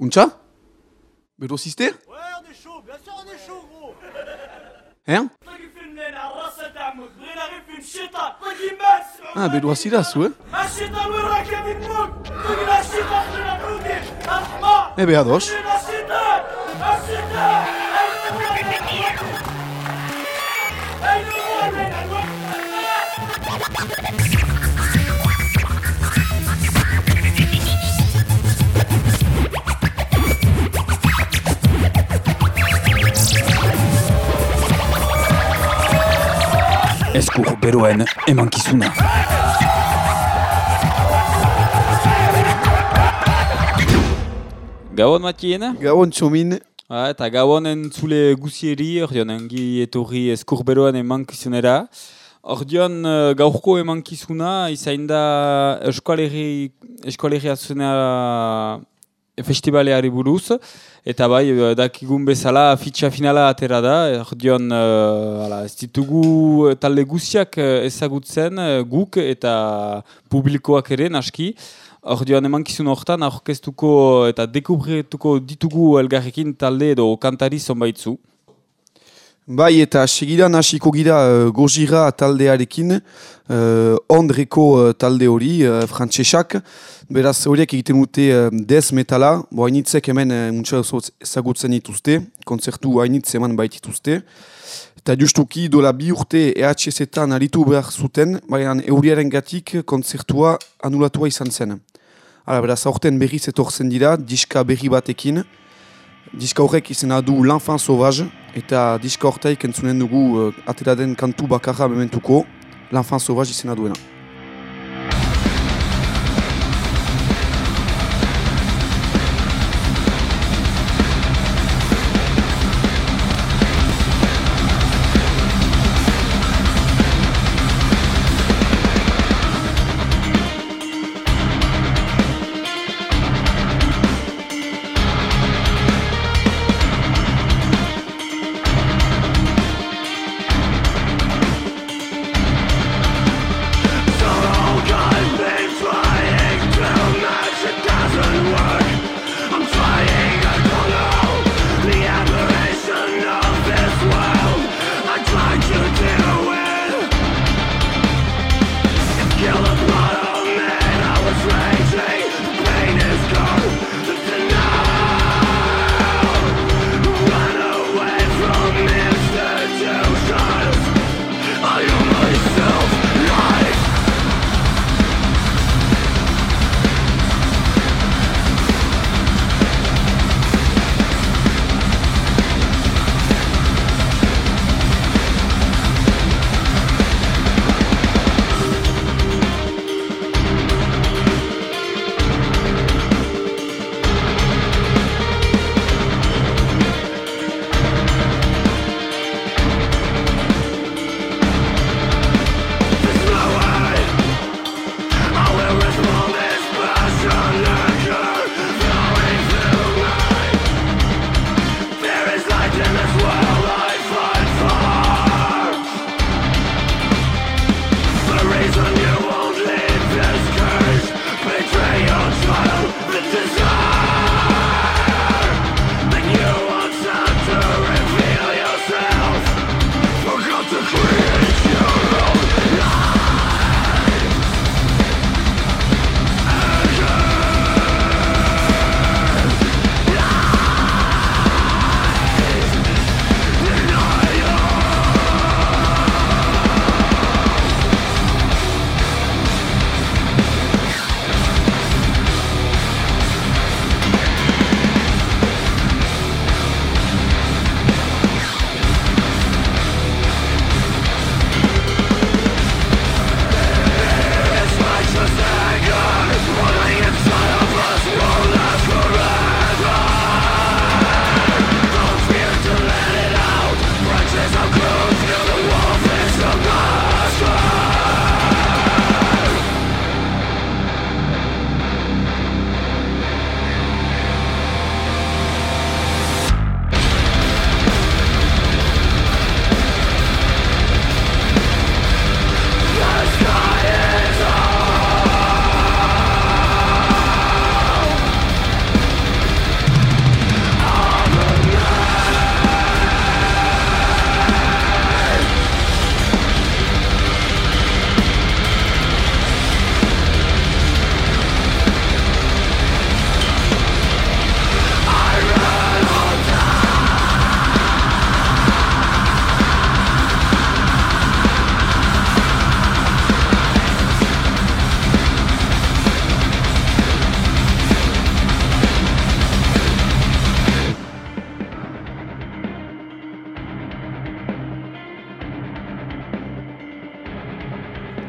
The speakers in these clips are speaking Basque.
Untxa Bedo ziste Ouais, on est chaud, bien sûr on est chaud, gros. Hein طقي في الليل على راسه دعمك بغينا غير في الشيطان طقي ماس Ah, bedo azira zu, eh الشيطان وين راك يا بن موك طقنا الشيطان خلينا نعودي الحمار Ebe ados. خلينا الشيطان الشيطان Eskur beroen emankizuna. Gabon matien, Gabon txomin. ah, eta gabon entzule guzieri, ordeon engi etorri eskur beroen emankizunera. Ordeon uh, gaurko emankizuna izain da eskualerri, eskualerri azunea festivaleari buruz, eta bai, eh, dakigun bezala fitxa finala atera da, ordeon uh, ala, ez ditugu talde guziak eh, ezagutzen eh, guk eta publikoak ere naski. Ordeon emankizun hortan aurkeztuko eta dekubrituko ditugu elgarrekin talde edo kantari zonbaitzu. Bai, eta segidan hasiko gira uh, gozira taldearekin, uh, ondreko uh, talde hori, uh, frantsesak, beraz horiek egiten dute uh, dez metala, bo hainitzek hemen uh, oso ezagutzen dituzte, kontzertu hainitz eman baitituzte, eta justuki dola bi urte EHS-etan aritu behar zuten, baina euriaren gatik kontzertua anulatua izan zen. Hala, beraz, aurten berriz etortzen dira, diska berri batekin, Diska horrek izena du L'Enfant Sauvage, eta diska horretaik entzunen dugu uh, atera den kantu bakarra mementuko, L'Enfant Sauvage izena duena.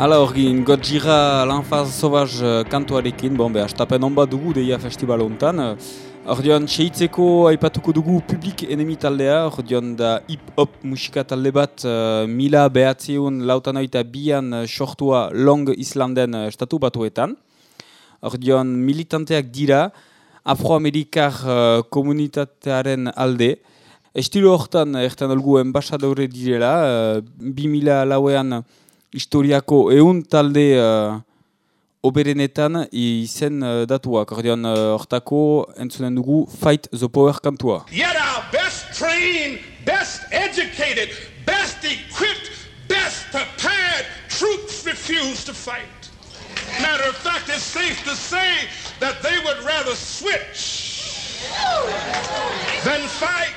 Hala horgin, Godzilla l'enfaz sauvage uh, kantuarekin, bon, beha, stapen hon bat dugu deia festival hontan. Ordion, seitzeko aipatuko dugu publik enemi taldea, ordion da hip-hop musika talde bat uh, mila behatzeun lautan oita bian sortua Long Islanden estatu batuetan. Ordion, militanteak dira, afroamerikar uh, komunitatearen alde. Estilo hortan, ertan olgu, enbasadore direla, uh, bi mila lauean historiako eun talde uh, oberenetan izen uh, datuak. Ordean uh, hortako entzunen dugu Fight the Power kantua. Yet our best trained, best educated, best equipped, best prepared troops refuse to fight. Matter of fact, it's safe to say that they would rather switch than fight.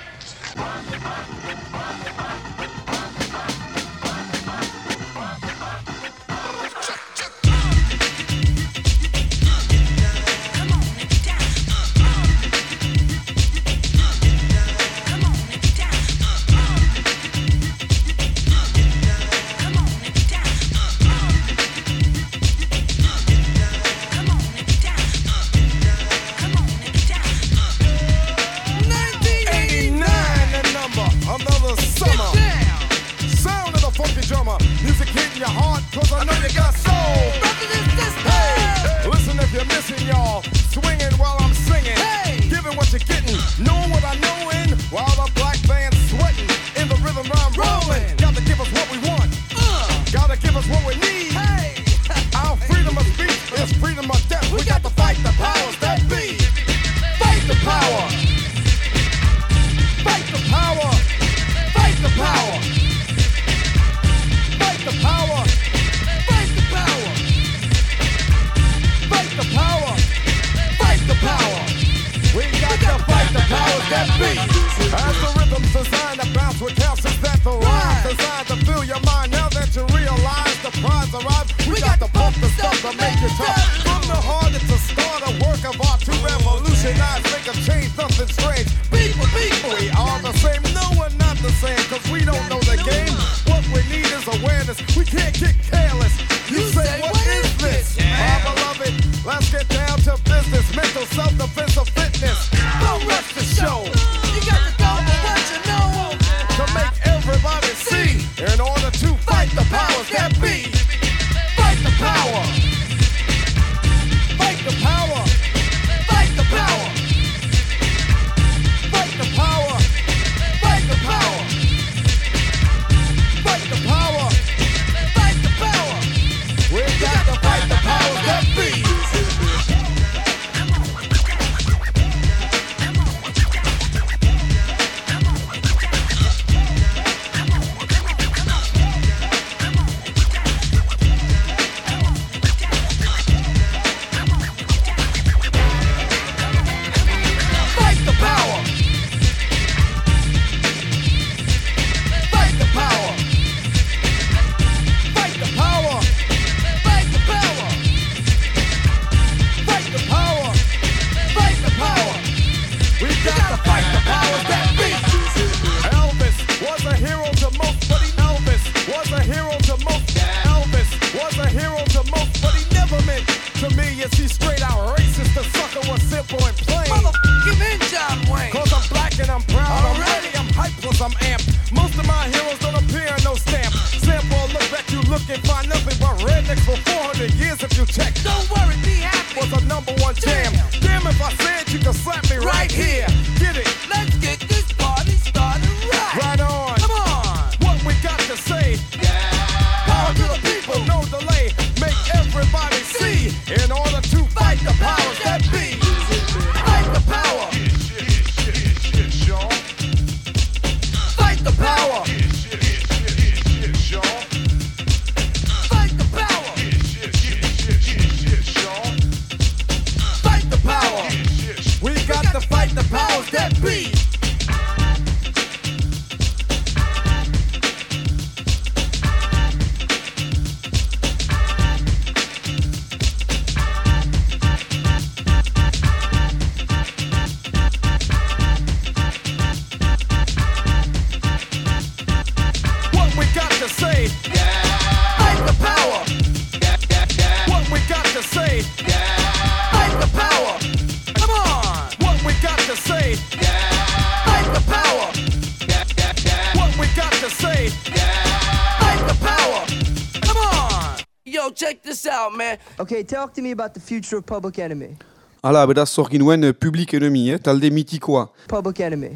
Okay, talk to me about the future of Public Enemy. Hala, beraz zor ginuen eh, Public Enemy, eh, talde mitikoa. Public Enemy.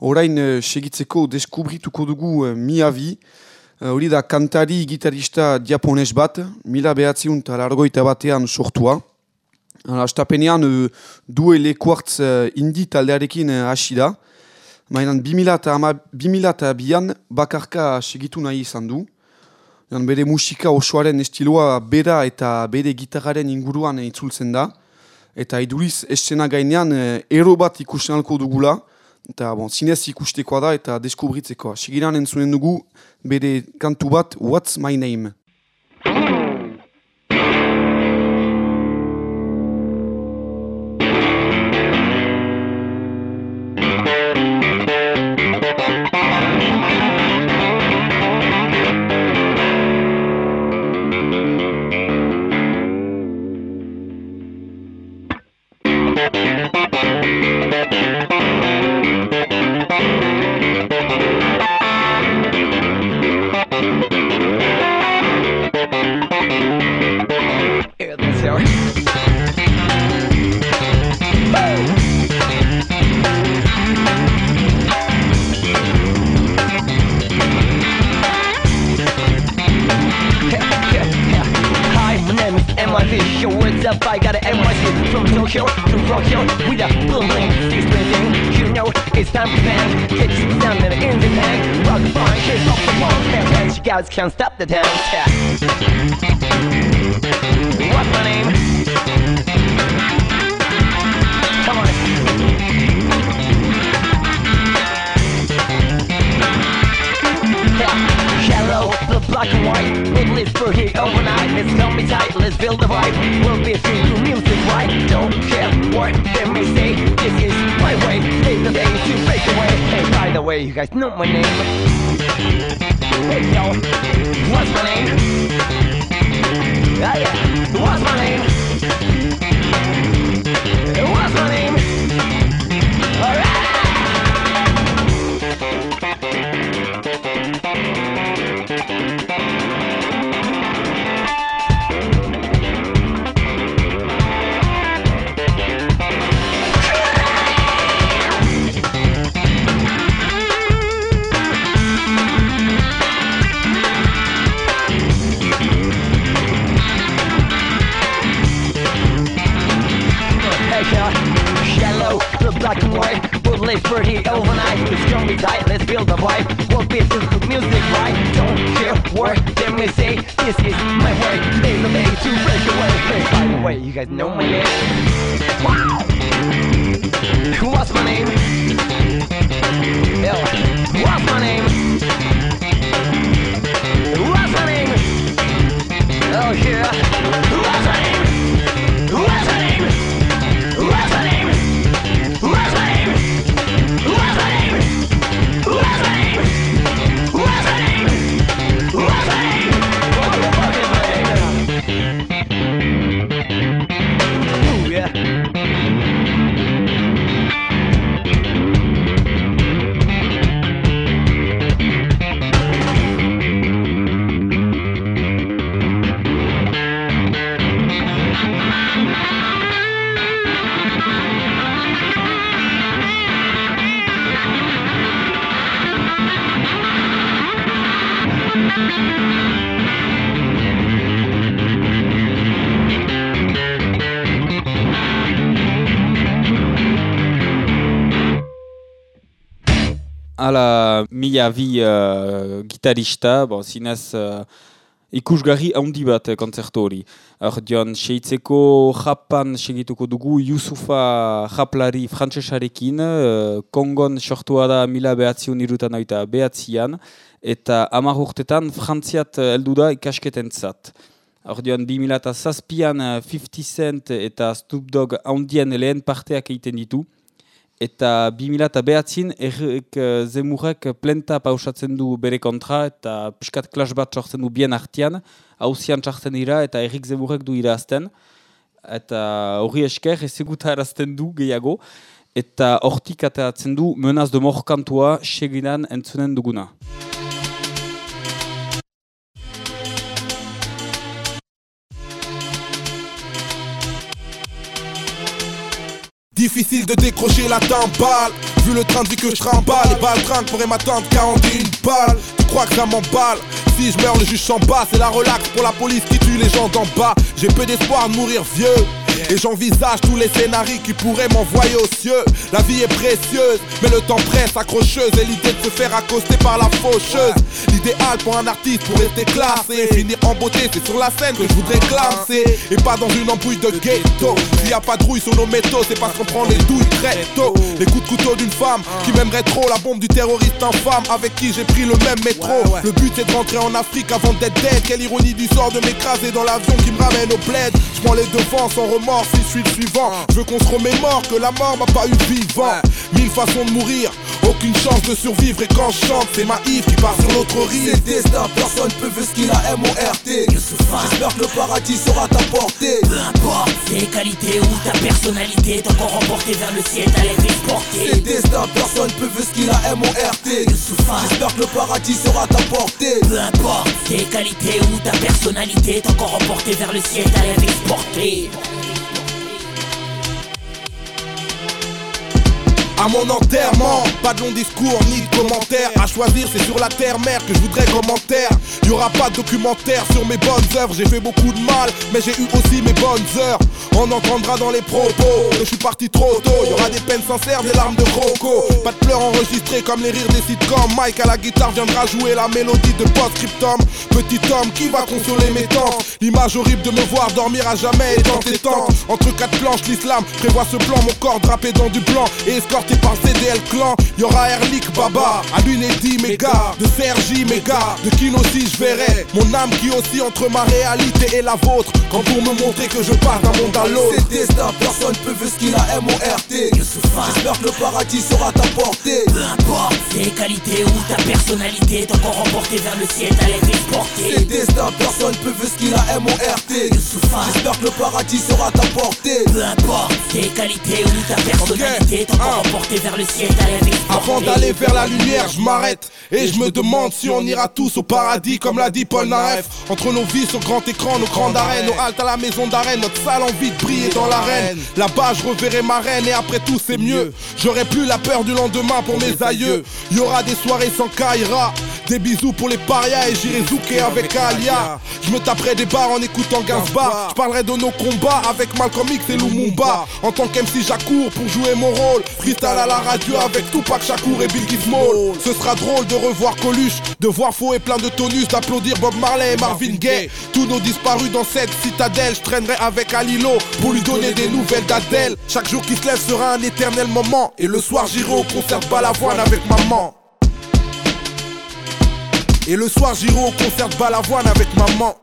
Orain eh, segitzeko deskubrituko dugu eh, Miyavi. Eh, Hori da kantari gitarista japones bat, mila behatziun eta largoita batean sortua. Astapenean eh, duele kuartz eh, indi taldearekin hasi da. Mainan 2000 eta ama- 2000 eta bian bakarka segitu nahi izan du. Bere musika osoaren estiloa bera eta bere gitarraren inguruan itzultzen da. Eta iduriz estena gainean eh, ero bat ikusten alko dugula. Eta bon, zinez ikustekoa da eta deskubritzekoa. Sigiran entzunen dugu bere kantu bat What's My Name? myself. MIV, show words up, I got an NYC From Tokyo to Rock Hill, we the building it's time to bang. Get you down in the hang. Rock the fine, kick off the walls. Can't dance, you guys can't stop the dance. Yeah. What's my name? Black and white. We'll live for here overnight. Let's come me tight, let's build a vibe. We'll be free to music, right? Don't care what they may say. This is my way. Save the day to break away. Hey, by the way, you guys know my name. Hey, yo. What's my name? Ah, yeah. What's my name? For the overnight. It's gonna tight, let's build a vibe. We'll be through the music, right? Don't care what they may say. This is my way. Stay the day to break away. By the way, you guys know my name. Ala mila bi uh, gitarista, bon, zinez uh, ikusgarri handi bat eh, kontzertu hori. Ordean, seitzeko japan segituko dugu Yusufa japlari frantsesarekin, uh, Kongon sortua da mila behatziun irutan oita behatzian, eta hamar urtetan frantziat eh, heldu da ikasketentzat. Ordean, 2007an uh, 50 Cent eta Snoop Dogg handien lehen parteak egiten ditu, eta 2000 eta behatzin errek uh, zemurek plenta pausatzen du bere kontra eta piskat klas bat sortzen du bien artian, hausian txartzen dira eta errik zemurek du irazten eta hori esker eziguta erazten du gehiago. Eta hortik ateratzen du Menaz de Mor kantua segidan entzunen duguna. Difficile de décrocher la timbale. Vu le train de vie que je trimballe Les balles trinquent pourraient m'attendre 41 balles Tu crois que ça m'emballe? Si je meurs le juge s'en bat. C'est la relax pour la police qui tue les gens d'en bas. J'ai peu d'espoir de mourir vieux et j'envisage tous les scénarios qui pourraient m'envoyer aux cieux. La vie est précieuse, mais le temps presse accrocheuse. Et l'idée de se faire accoster par la faucheuse. L'idéal pour un artiste pour rester classé Finir en beauté, c'est sur la scène que je voudrais classer Et pas dans une embrouille de ghetto. S'il y a pas de rouille sur nos métaux, c'est parce qu'on prend les douilles très tôt. Les coups de couteau d'une femme qui m'aimerait trop. La bombe du terroriste infâme avec qui j'ai pris le même métro. Le but est de rentrer en Afrique avant d'être dead. Quelle ironie du sort de m'écraser dans l'avion qui me ramène au bled. Je prends les devants sans remords si je suis le suivant. Je veux qu'on se remémore que la mort m'a pas eu vivant. Mille façons de mourir, aucune chance de survivre. Et quand je chante, c'est ma Yves qui part sur l'autre rive. C'est destin, personne peut ver ce qu'il a M.O.R.T J'espère que le paradis sera ta portée. Peu importe tes qualités ou ta personnalité, tant qu'on remporté vers le ciel, t'allais C'est le t'exporter. destin, personne peut ver ce qu'il a M.O.R.T J'espère que le paradis sera ta portée. Peu importe tes qualités ou ta personnalité, tant qu'on remporté vers le ciel, t'allais t'exporter. À mon enterrement, pas de long discours ni de commentaires À choisir c'est sur la terre-mère que je voudrais commentaire. Y aura pas de documentaire sur mes bonnes œuvres J'ai fait beaucoup de mal mais j'ai eu aussi mes bonnes heures. On entendra dans les propos que je suis parti trop tôt. Y aura des peines sincères, des larmes de croco. Pas de pleurs enregistrés comme les rires des sitcoms. Mike à la guitare viendra jouer la mélodie de post-scriptum. Petit homme qui va consoler mes tantes L'image horrible de me voir dormir à jamais est dans tes tentes Entre quatre planches l'islam prévoit ce plan Mon corps drapé dans du blanc et escorté par CDL clan Y'aura Erlik Baba, Alunedi méga De Sergi méga, de Kino si je verrai Mon âme qui oscille entre ma réalité et la vôtre Quand pour me montrer que je pars d'un monde à l'autre C'est le destin, personne peut ver ce qu'il a M.O.R.T J'espère que le paradis sera ta portée. Peu importe tes qualités ou ta personnalité, tant qu'on remporté vers le ciel, t'allais C'est le t'exporter. destin, personne peut ver ce qu'il a M.O.R.T J'espère que le paradis sera ta portée. Peu importe tes qualités ou ta personnalité, tant qu'on Ah. Avant d'aller vers la lumière, je m'arrête et je me demande si on ira tous au paradis, comme l'a dit Paul Naref. Entre nos vies sur grand écran, nos grandes arènes, nos haltes à la maison d'arène, notre sale envie de briller dans l'arène. Là-bas, je reverrai ma reine et après tout, c'est mieux. J'aurai plus la peur du lendemain pour mes aïeux. Y aura des soirées sans Kaira, des bisous pour les parias et j'irai zouker avec Alia. Je me taperai des bars en écoutant Gainsbar. Je parlerai de nos combats avec Malcolm X et Lumumba. En tant qu'MC, j'accours pour jouer mon rôle. À la radio avec Tupac Shakur et Bill Small. Ce sera drôle de revoir Coluche, de voir Faux et plein de tonus, d'applaudir Bob Marley et Marvin Gaye. Tous nos disparus dans cette citadelle, je traînerai avec Alilo pour lui donner des nouvelles d'Adèle. Chaque jour qui se lève sera un éternel moment. Et le soir, j'irai au concert de Balavoine avec maman. Et le soir, j'irai au concert de Balavoine avec maman.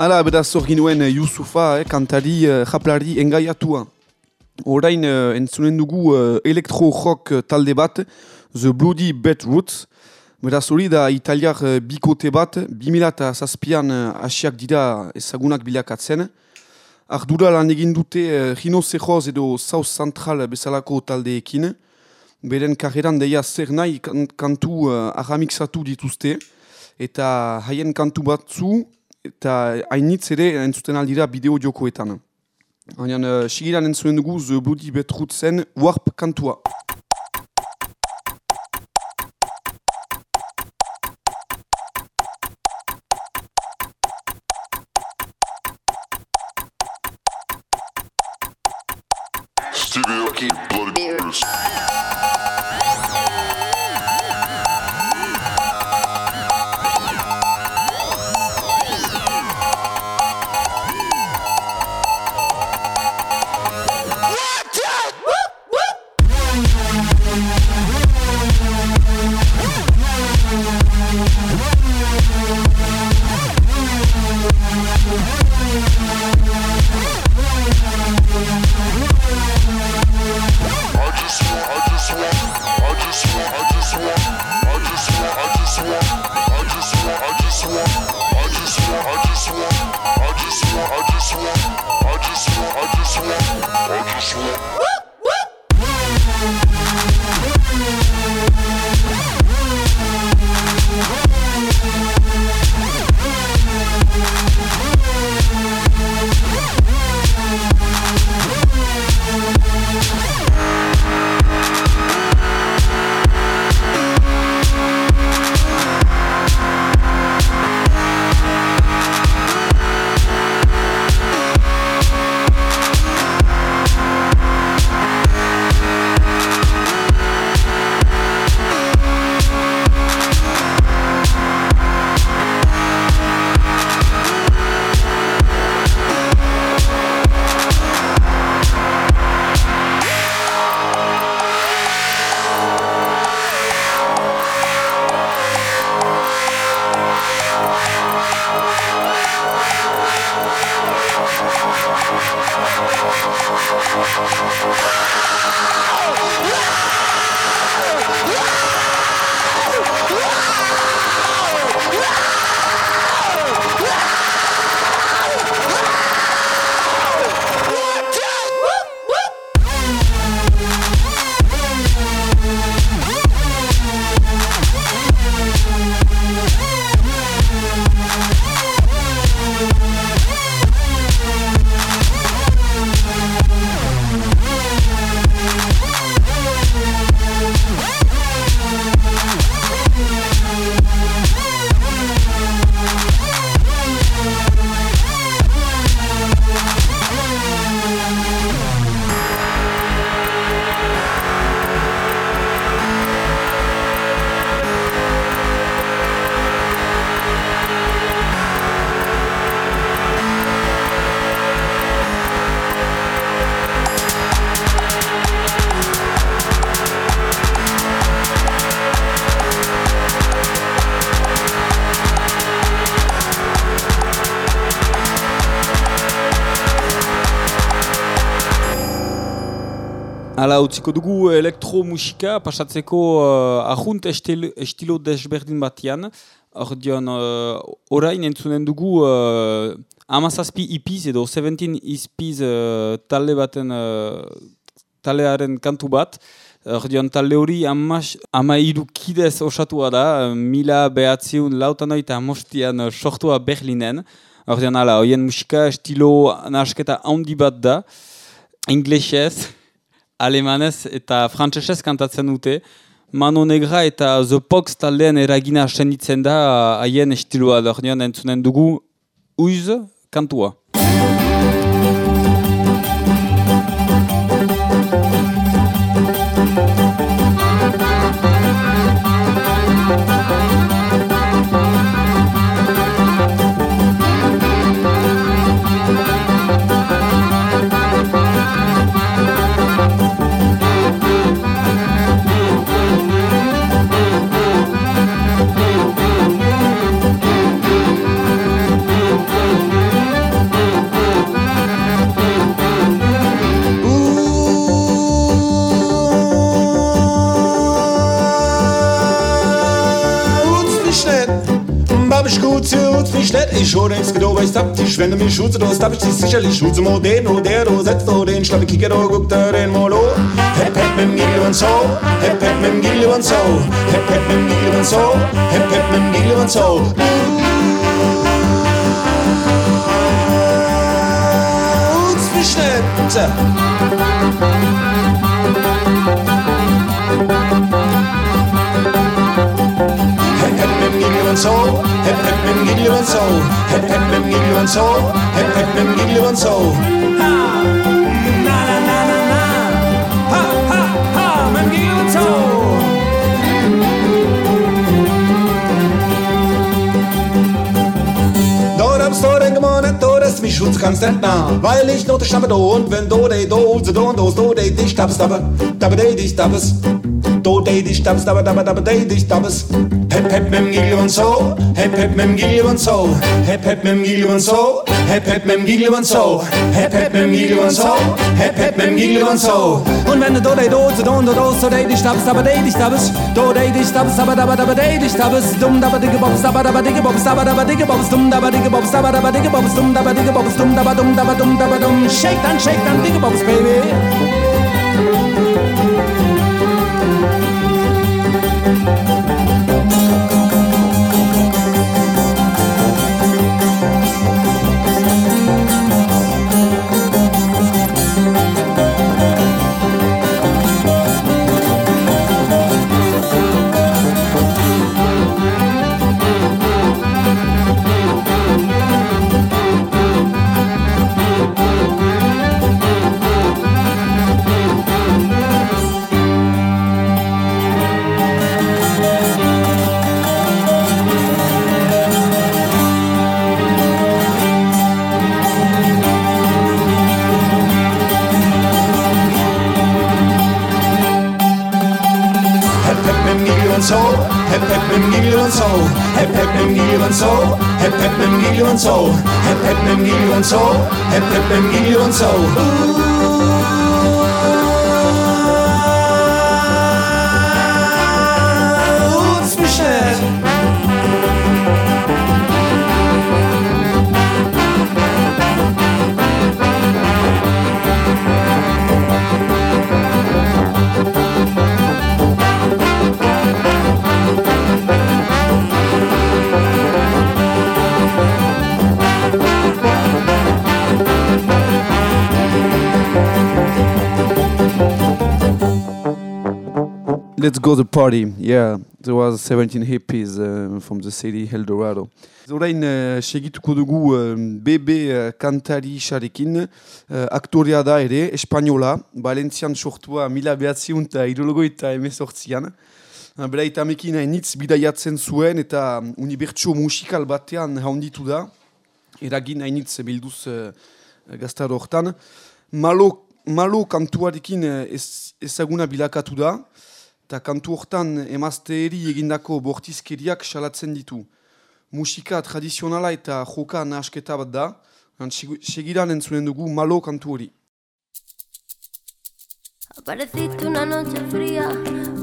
Hala, beraz hor ginuen eh, Yusufa, eh, kantari, eh, japlari engaiatua. Orain eh, entzunen dugu eh, elektro-rock eh, talde bat, The Bloody Beetroots. Beraz hori da italiar eh, bikote bat, 2007an eh, hasiak dira ezagunak bilakatzen. Ardura lan egin dute eh, Cejoz edo South Central bezalako taldeekin. Beren karreran deia zer nahi kan- kantu uh, ahamixatu dituzte. Eta haien kantu batzu eta hainitz ere entzuten aldira bideo jokoetan. Baina uh, sigiran entzuen dugu The Bloody Beetrootsen Warp kantua. Show. Hala, utziko dugu elektromusika, pasatzeko uh, ahunt estilo, estilo desberdin batian. Ordion, uh, orain entzunen dugu uh, amazazpi ipiz edo 17 ispiz uh, talde baten uh, taldearen kantu bat. Ordion, talde hori ama irukidez osatua da, mila behatziun lautanoita amostian uh, sortua Berlinen. Ordion, hala, hoien musika estilo nasketa handi bat da, inglesez, alemanez eta frantsesez kantatzen dute. Mano Negra eta The Pox taldean eragina senditzen da haien estiloa dornean entzunen dugu uiz kantua. ich gut zu uns nicht schnell. Ich hole ins weil ich tapp die Schwende, mich schutze, du tapp ich dich sicherlich. Schutze mo den, o der, du setzt vor den Schlappe, kicke, du guck da den Molo. Hep, hep, mit dem Gigli und so, hep, hep, mit dem Gigli und so, hep, hep, mit dem Gigli und so, hep, hep, mit dem Gigli und so. Uns nicht schnell, Hep so, hep hep mem gillu and so, hep hep mem gillu and so, hep hep mem gillu and so. Ha, na na na na na, ha ha ha, mem gillu and so. Mich Schutz ganz nah, weil ich nur die Stamme do und wenn do de do, so do und do, do de dich tappst, aber, dabbe de dich tappst. Do day di stabs, dabba dabba dabba day di stabs. Hep hep mem gilli und so, hep hep mem gilli und so, hep hep mem gilli und so, hep hep mem gilli und so, hep hep mem gilli und so, hep hep mem gilli und so. Und wenn du do day do, so do do do, so day di stabs, dabba day di stabs, do day di stabs, dabba dabba dabba day di stabs, dum dabba digga bobs, dabba dabba digga bobs, dabba dabba digga bobs, dum dabba digga bobs, dabba dabba digga bobs, dum dabba digga bobs, dum dabba dum dabba dum dabba dum, shake and shake and digga bobs, baby. Go the party. Yeah, there was 17 hippies uh, from the city El Dorado. Zorain uh, segituko dugu uh, bebe uh, kantari xarekin, uh, aktorea da ere, espainola, Valentzian sortua mila behatziun eta irologoita emezortzian. Uh, Bera eta mekin hainitz bidaiatzen zuen eta um, unibertsio musikal batean haunditu da, eragin hainitz bilduz uh, gaztaro hortan. Malo, malo kantuarekin uh, ez, ezaguna bilakatu da, eta kantu hortan emazteeri egindako bortizkeriak salatzen ditu. Musika tradizionala eta joka nahasketa bat da, segidan entzunen dugu malo kantu hori. Apareciste una noche fría,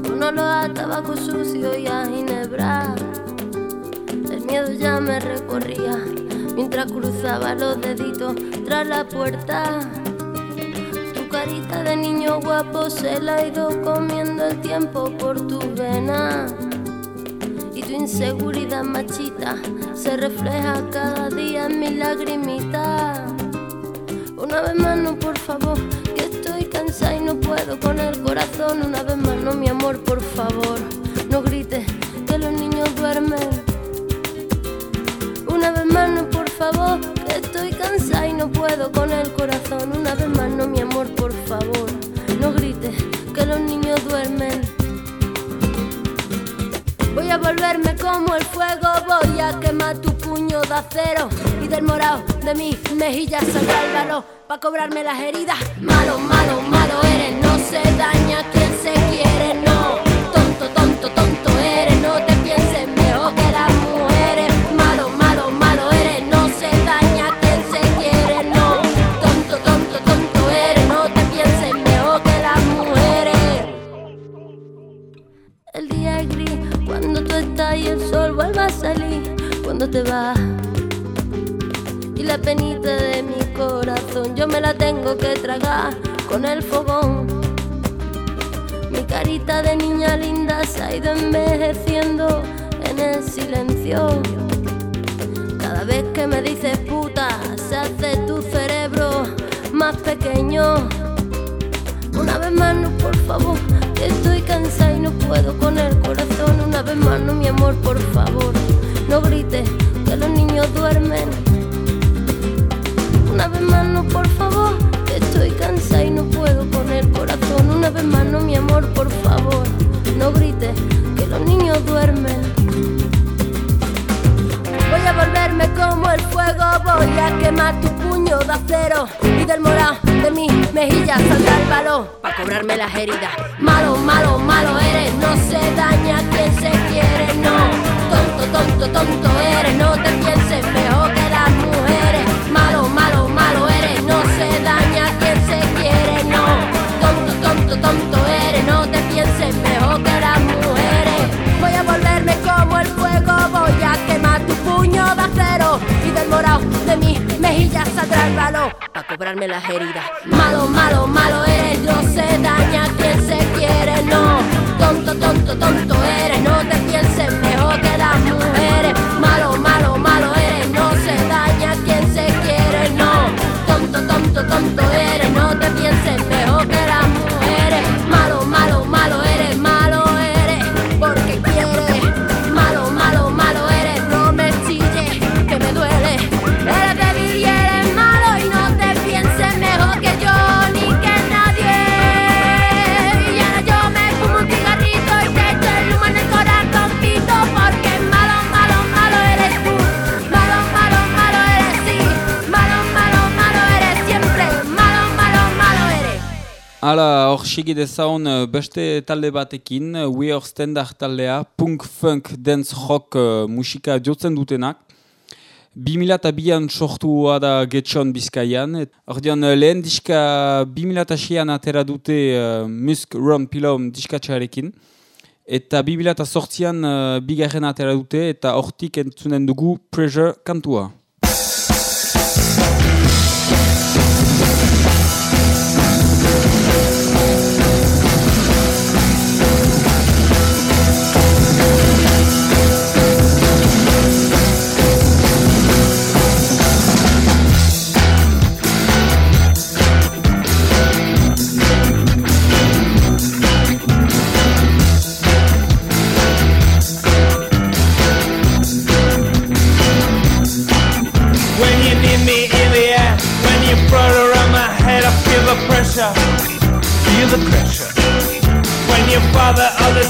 con olor a tabaco sucio y a ginebra. El miedo ya me recorría mientras cruzaba los deditos tras la puerta. Carita de niño guapo se la ha ido comiendo el tiempo por tus venas. Y tu inseguridad machita se refleja cada día en mi lagrimita. Una vez más no, por favor, que estoy cansada y no puedo con el corazón. Una vez más no, mi amor, por favor, no grites que los niños duermen. Una vez más no, por favor, estoy cansada y no puedo con el corazón. Una vez más no, mi amor, por favor, no grites que los niños duermen. Voy a volverme como el fuego, voy a quemar tu puño de acero y del morado de mis mejillas saldrá el valor para cobrarme las heridas. Malo, malo, malo eres, no se daña quien se quiere, cuando te vas. Y la penita de mi corazón yo me la tengo que tragar con el fogón. Mi carita de niña linda se ha ido envejeciendo en el silencio. Cada vez que me dices puta, se hace tu cerebro más pequeño. Una vez más, no, por favor, estoy cansada y no puedo con el corazón. Una vez más, no, mi amor, por favor, no grites que los niños duermen. Una vez más, no, por favor, estoy cansada y no puedo con el corazón. Una vez más, no, mi amor, por favor, no grites que los niños duermen. Voy a volverme como el fuego, voy a quemar tu puño de acero y del morado de mis mejillas saldrá el valor para cobrarme las heridas. Malo, malo, malo eres, no se daña quien se quiere. Tonto, tonto, eres, no te pienses mejor que las mujeres. Malo, malo, malo eres, no se daña quien se quiere, no. Tonto, tonto, tonto eres, no te pienses mejor que las mujeres. Voy a volverme como el fuego, voy a quemar tu puño de acero y del morado de mis mejillas saldrá el valor a cobrarme las heridas. Malo, malo, malo eres, no se daña quien se quiere, no. Tonto, tonto, tonto eres, no Hala, hor segi dezaun eh, beste talde batekin, eh, We Are Standard taldea, punk, funk, dance, rock eh, musika jotzen dutenak. 2002an sortua da Getxon Bizkaian. Ordean eh, lehen diska 2006an atera dute uh, Musk Ron Pilom diskatxarekin. Eta 2008an uh, bigarren atera dute eta hortik entzunen dugu Pressure kantua.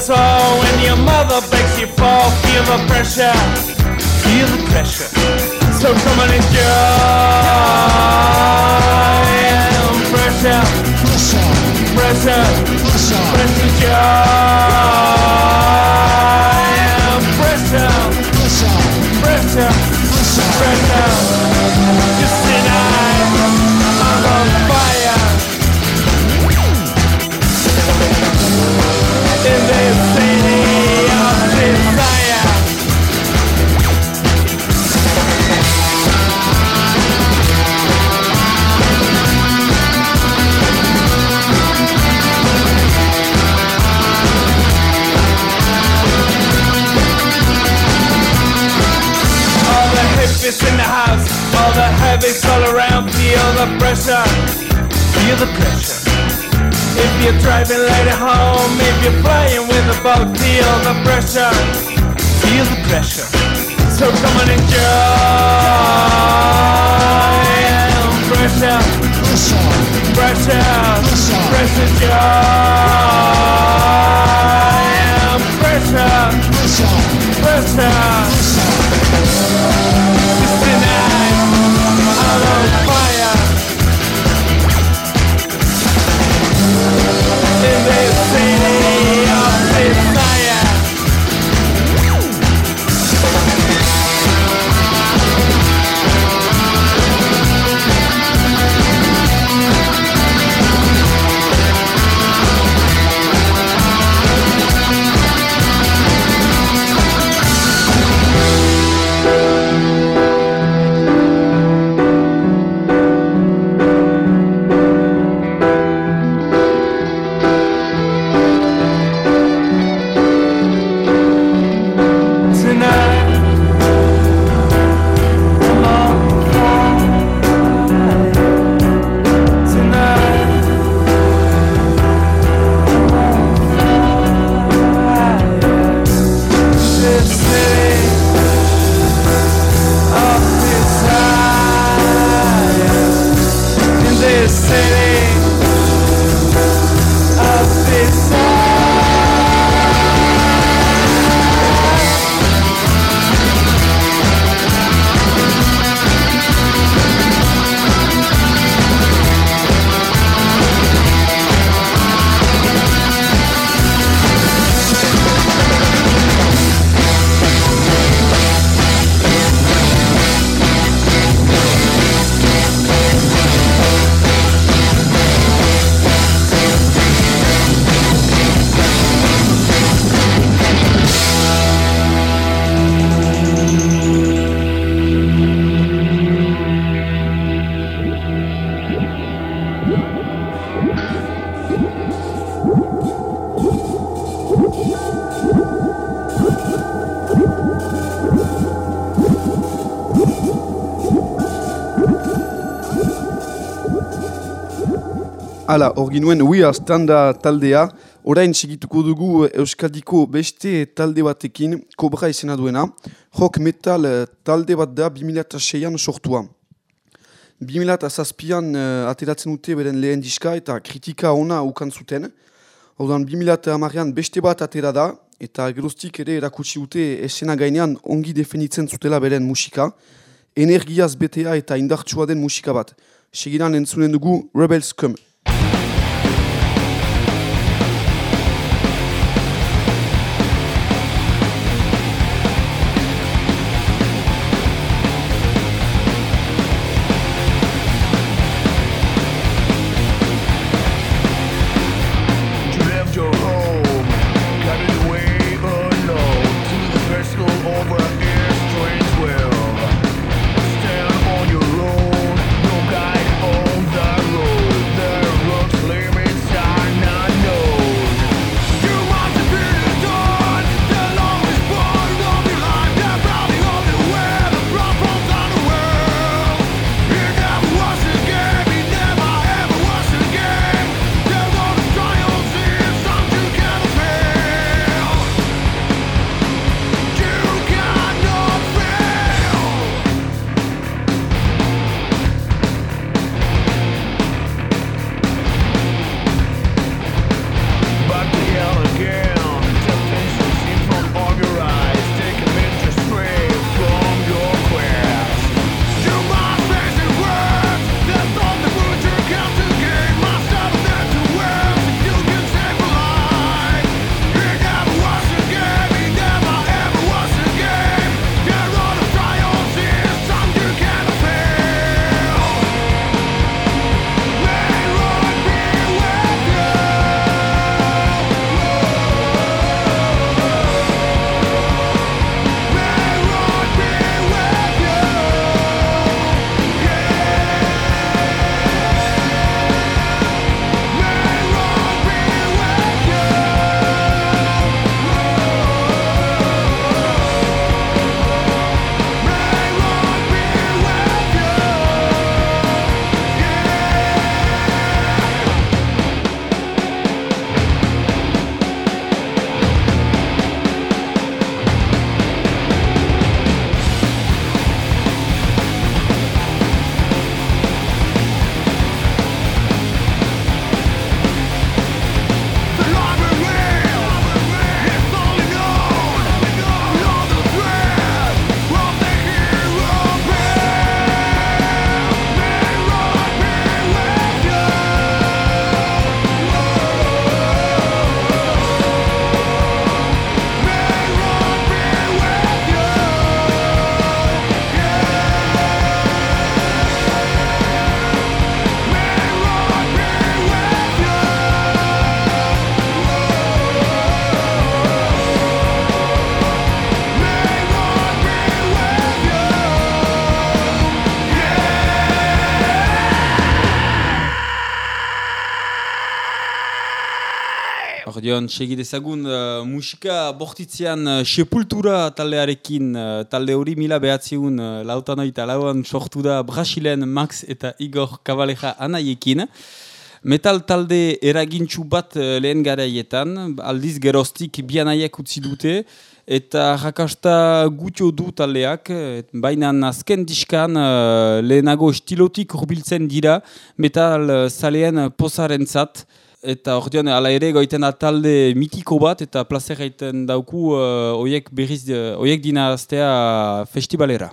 Soul, when your mother begs you fall, feel the pressure. Feel the pressure. So come on, and Pressure. Pressure. Pressure. Pressure. Joy. and Pressure. Pressure. Pressure. Pressure. Just Hala, hor ginuen We Are Standa taldea, orain segituko dugu Euskadiko beste talde batekin, Kobra izena duena, rock metal eh, talde bat da 2006an sortua. 2007an uh, ateratzen dute beren lehen diska eta kritika ona ukan zuten. Ordan 2008an beste bat atera da, eta geroztik ere erakutsi dute esena gainean ongi definitzen zutela beren musika, energiaz betea eta indartsua den musika bat. Segiran entzunen dugu Rebels Come. Ordeon, segi dezagun uh, musika bortitzean uh, sepultura taldearekin, uh, talde hori mila behatziun uh, lautan lauan sortu da Brasilen Max eta Igor Kabaleja anaiekin. Metal talde eragintxu bat uh, lehen garaietan, aldiz geroztik bianaiek utzi dute, eta rakasta gutxo du taldeak, baina azken diskan uh, lehenago estilotik hurbiltzen dira metal uh, zaleen pozarentzat, Eta ordean, ala ere goiten da talde mitiko bat eta plazer egiten dauku uh, oiek berriz, uh, oiek dinaztea festivalera.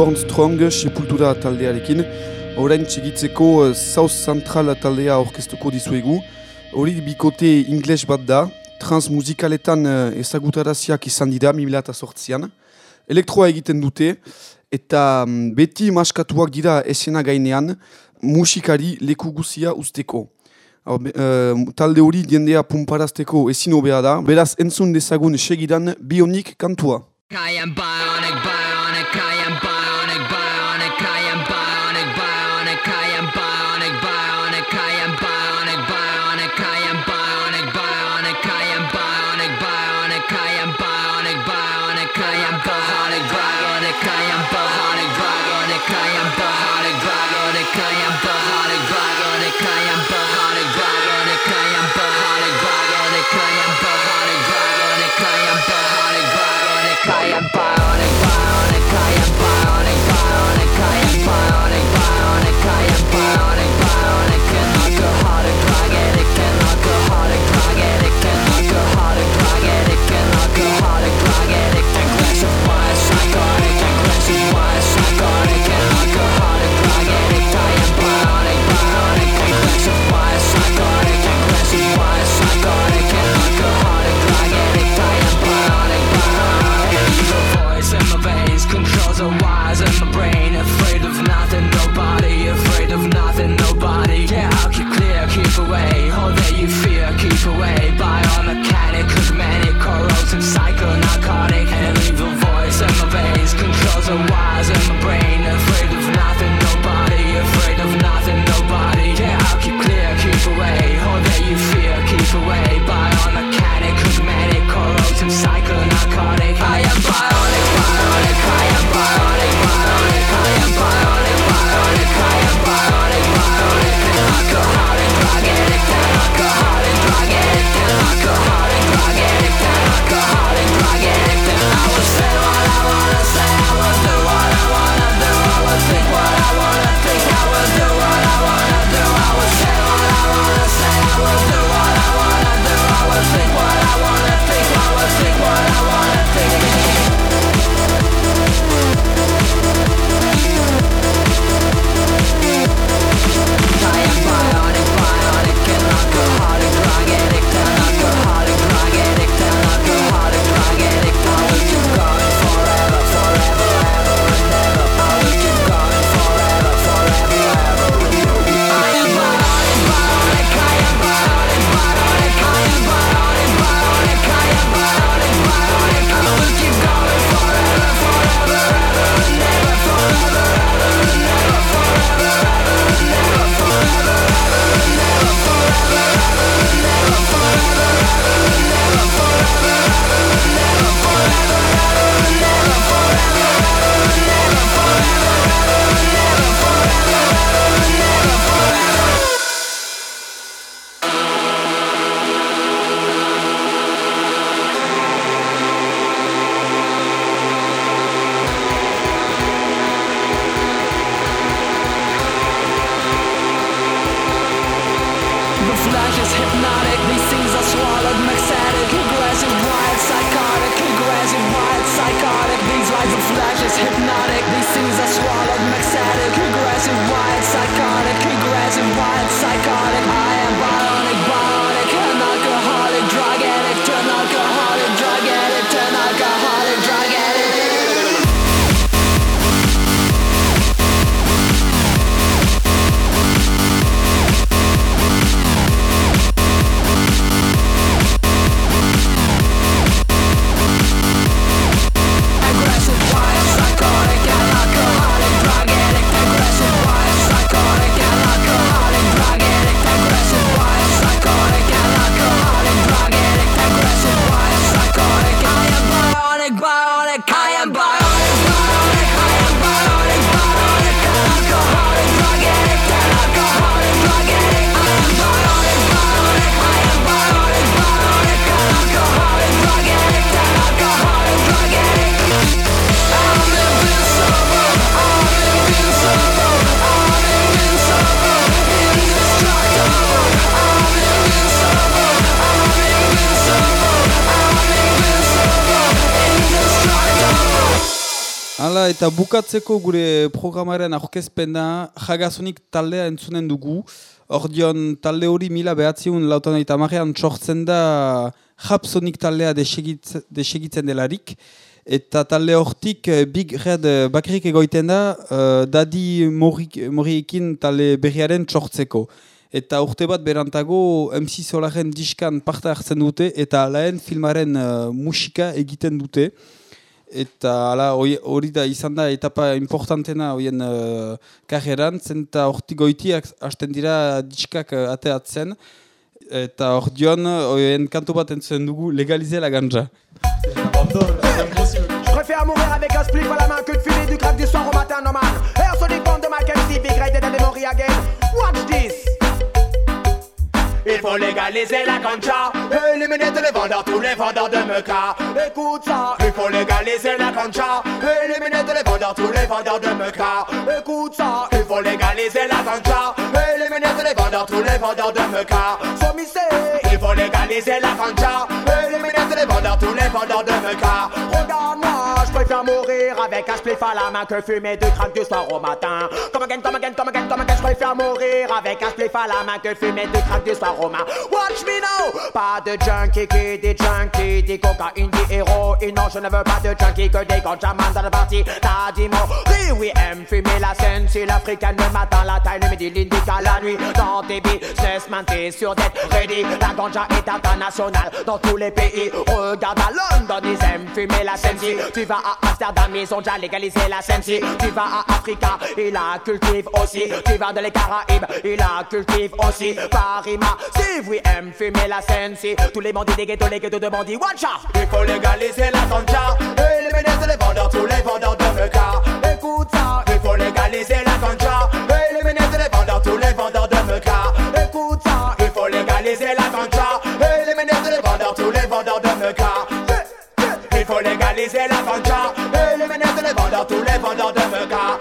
Born Strong, Sepultura taldearekin. Orain txegitzeko eh, South Central taldea orkestuko dizuegu. Hori bikote ingles bat da, transmusikaletan eh, ezagutaraziak izan dira 2008an. Elektroa egiten dute, eta mm, beti maskatuak dira esena gainean, musikari leku guzia usteko. Eh, talde hori jendea pumparazteko ezin hobea da, beraz entzun dezagun segidan bionik kantua. I am eta bukatzeko gure programaren aurkezpena jagazonik taldea entzunen dugu. Ordion talde hori mila behatziun lautan eta marrean txortzen da Japsonik taldea desegitz, desegitzen delarik. Eta talde hortik eh, Big Red eh, bakrik egoiten da eh, Dadi Moriekin talde berriaren txortzeko. Eta urte bat berantago MC Solaren diskan parte hartzen dute eta alaen filmaren eh, musika egiten dute. Eta hoi- hori da izan da etapa importantena horien uh, karreran, zen eta hortik goitiak hasten dira diskak uh, ateatzen. Eta hor dion, horien kantu bat entzuen dugu legalize la ganja. Je préfère mourir avec un spliff à la main que de filer du crack du soir au matin, no man. Air Sonic Band de Steve, Big faut légaliser la ganja, éliminer tous les vendeurs, tous les vendeurs de meca. Écoute ça, il faut légaliser la ganja, éliminer tous les vendeurs, tous les vendeurs de meca. Écoute ça, il faut légaliser la ganja, éliminer tous les vendeurs, tous les vendeurs de meca. Sommisé, il faut légaliser la ganja, éliminer tous les vendeurs, tous les vendeurs de meca. Regarde-moi, je préfère mourir avec un spliff à la main que fumer du crack du soir au matin. Comme again, comme again, comme again, comme again, je préfère mourir avec un spliff à la main que fumer du crack du soir au matin. Watch me now! Pas de junkie qui dit junkie, dit cocaïne, dit héroïne. Non, je ne veux pas de junkie que des ganjamans dans la partie. T'as dit oui, oui, aime fumer la scène. Si l'africaine le matin, la taille, le midi, l'indica la nuit. Dans tes business, man, t'es sûr d'être ready. La ganja est internationale dans tous les pays. Regarde à London, ils aiment fumer la scène. Si tu vas à Amsterdam, ils ont déjà légalisé la scène. Si tu vas à Africa, ils la cultivent aussi. Tu vas dans les Caraïbes, ils la cultivent aussi. Paris, si vous aimez fumer la scène. Si tous les bandits des ghettos, les ghettos de bandits, watch out! Il faut légaliser la ganja. Éliminer tous les vendeurs, tous les vendeurs de meca. Écoute ça, il faut légaliser la ganja. Éliminer tous les vendeurs, tous les vendeurs de meca. Écoute ça, il faut légaliser la ganja. Éliminer tous les vendeurs, tous les vendeurs de meca. Légaliser la ganja Éliminer tous les vendeurs, tous les vendeurs de meca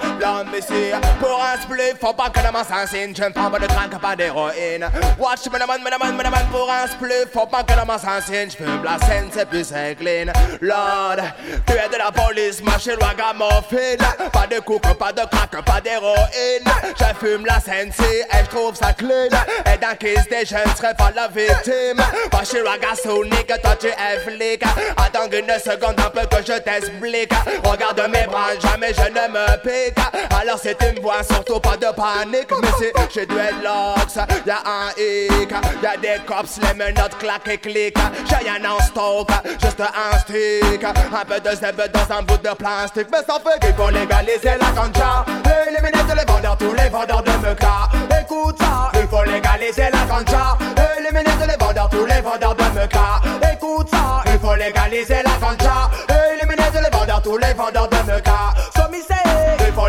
pour un split, faut pas que le m'assassine Je ne prends pas de crack, pas d'héroïne. Watch, me demande, me demande, me demande Pour un split, faut pas que le m'assassine Je fume la scène, c'est plus clean Lord, tu es de la police, ma chez ragamuffin Pas de coke, pas de crack, pas d'héroïne. Je fume la scène, si, et je trouve ça clean. Et dans Kiss des jeunes, serais pas la victime. Pas chez Ragasonic, toi tu es flic Attends une seconde un peu que je t'explique. Regarde mes bras, jamais je ne me pique. Alors si tu me vois, surtout pas de panique Mais si j'ai dreadlocks, y'a un hic Y'a des cops, les menottes claquent et cliquent. J'ai rien en stock, juste un stick. Un peu de zèbre dans un bout de plastique. Mais ça fait qu'il faut légaliser la ganja. Éliminer tous les vendeurs, tous les vendeurs de meca. Écoute ça, il faut légaliser la ganja. Éliminer tous les vendeurs, tous les vendeurs de meca. Écoute ça, il faut légaliser la ganja. Éliminer tous les vendeurs, tous les vendeurs de meca. Sommisé,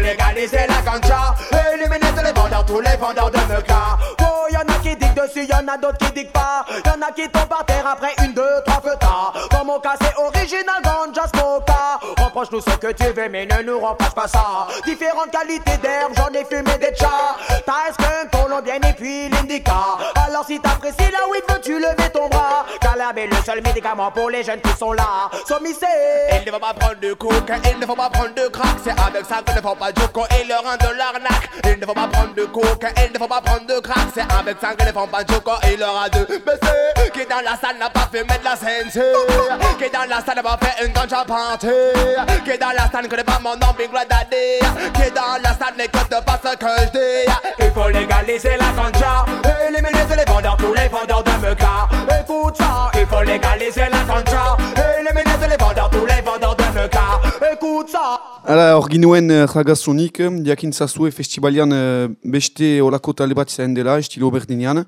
légaliser la ganja. Éliminer tous les vendeurs, tous les vendeurs de meca. Oh, y'en a qui disent dessus, y'en a d'autres qui disent pas. Y'en a qui tombent par terre après une, deux, trois feutas Dans mon cas c'est original ganja smoka. Reproche-nous ce que tu veux mais ne nous reproche pas ça. Différentes qualités d'herbe, j'en ai fumé des chats. T'as skunk, colombienne et puis l'indica Alors si t'apprécies la weed, veux-tu lever ton bras? L'herbe est le seul médicament pour les jeunes qui sont là. Sommissé Il ne faut pas prendre de coke, il ne faut pas prendre de crack. C'est avec ça qu'il ne faut pas joker et le rend de l'arnaque. Il ne faut pas prendre de coke, il ne faut pas prendre de crack. C'est avec ça qu'il ne faut pas joker et le rend de baisser Qui dans la salle n'a pas fait mettre la sensei Qui dans la salle n'a pas fait une ganja panty Qui dans la salle ne connaît pas mon nom Big Daddy. Qui dans la salle n'écoute pas ce que je dis. Il faut légaliser la ganja Éliminer les vendeurs, tous les vendeurs de meca. Écoute ça, il faut légaliser la ganja Éliminer tous les vendeurs, tous les vendeurs de meca. Écoute ça. Hala, hor ginuen uh, jagazonik, diakin zazue festivalian uh, beste olako talde bat izan dela, estilo berdinean,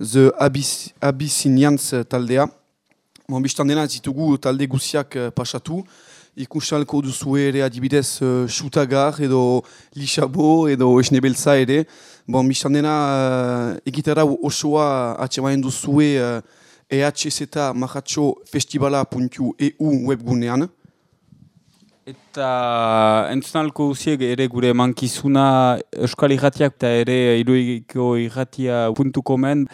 The Abyss, Abyssinians taldea. Bon, bistan dena ez ditugu talde guziak pasatu, ikustalko duzue ere adibidez uh, Xutagar edo Lixabo edo Esnebeltza ere. Bon, bistan dena uh, egitara osoa atxemaen duzue uh, EHZ Mahatxo Festivala.eu webgunean. Eta entzunalko usiek ere gure mankizuna Euskal Irratiak eta ere iruiko irratia.comen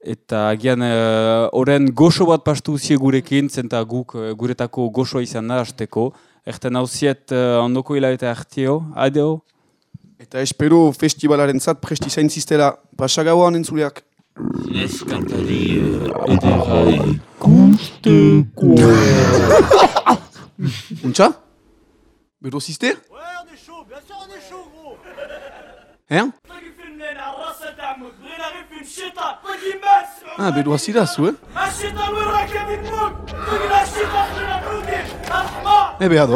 Eta agian eh, horren goxo bat pastu uzie gurekin, zenta guk eh, guretako goxoa izan da hasteko. Erten hauziet uh, eh, ondoko hilabete hartio, adeo. Eta espero festivalaren zat presti zain ziztela, pasagauan entzuleak. Zinez kantari ederai gustekoa. Untxa? Bero ziste? Ouais, on est chaud, bien sûr on est chaud, gros Hein Ah, be doas Silas, ouh? Ah, c'est un vrai qu'à l'époque. Tu nous as fait contre la route. Ahmar. Be a.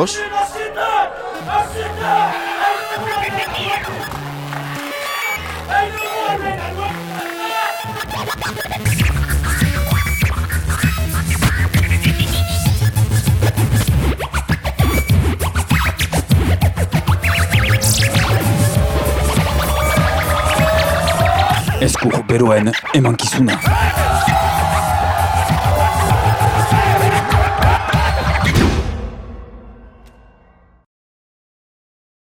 eskur hur emankizuna.